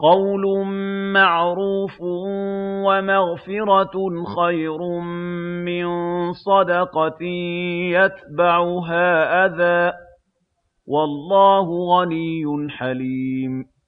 قَوْلٌ مَّعْرُوفٌ وَمَغْفِرَةٌ خَيْرٌ مِّن صَدَقَةٍ يَتْبَعُهَا أَذًى ۗ وَاللَّهُ غَنِيٌّ حَلِيمٌ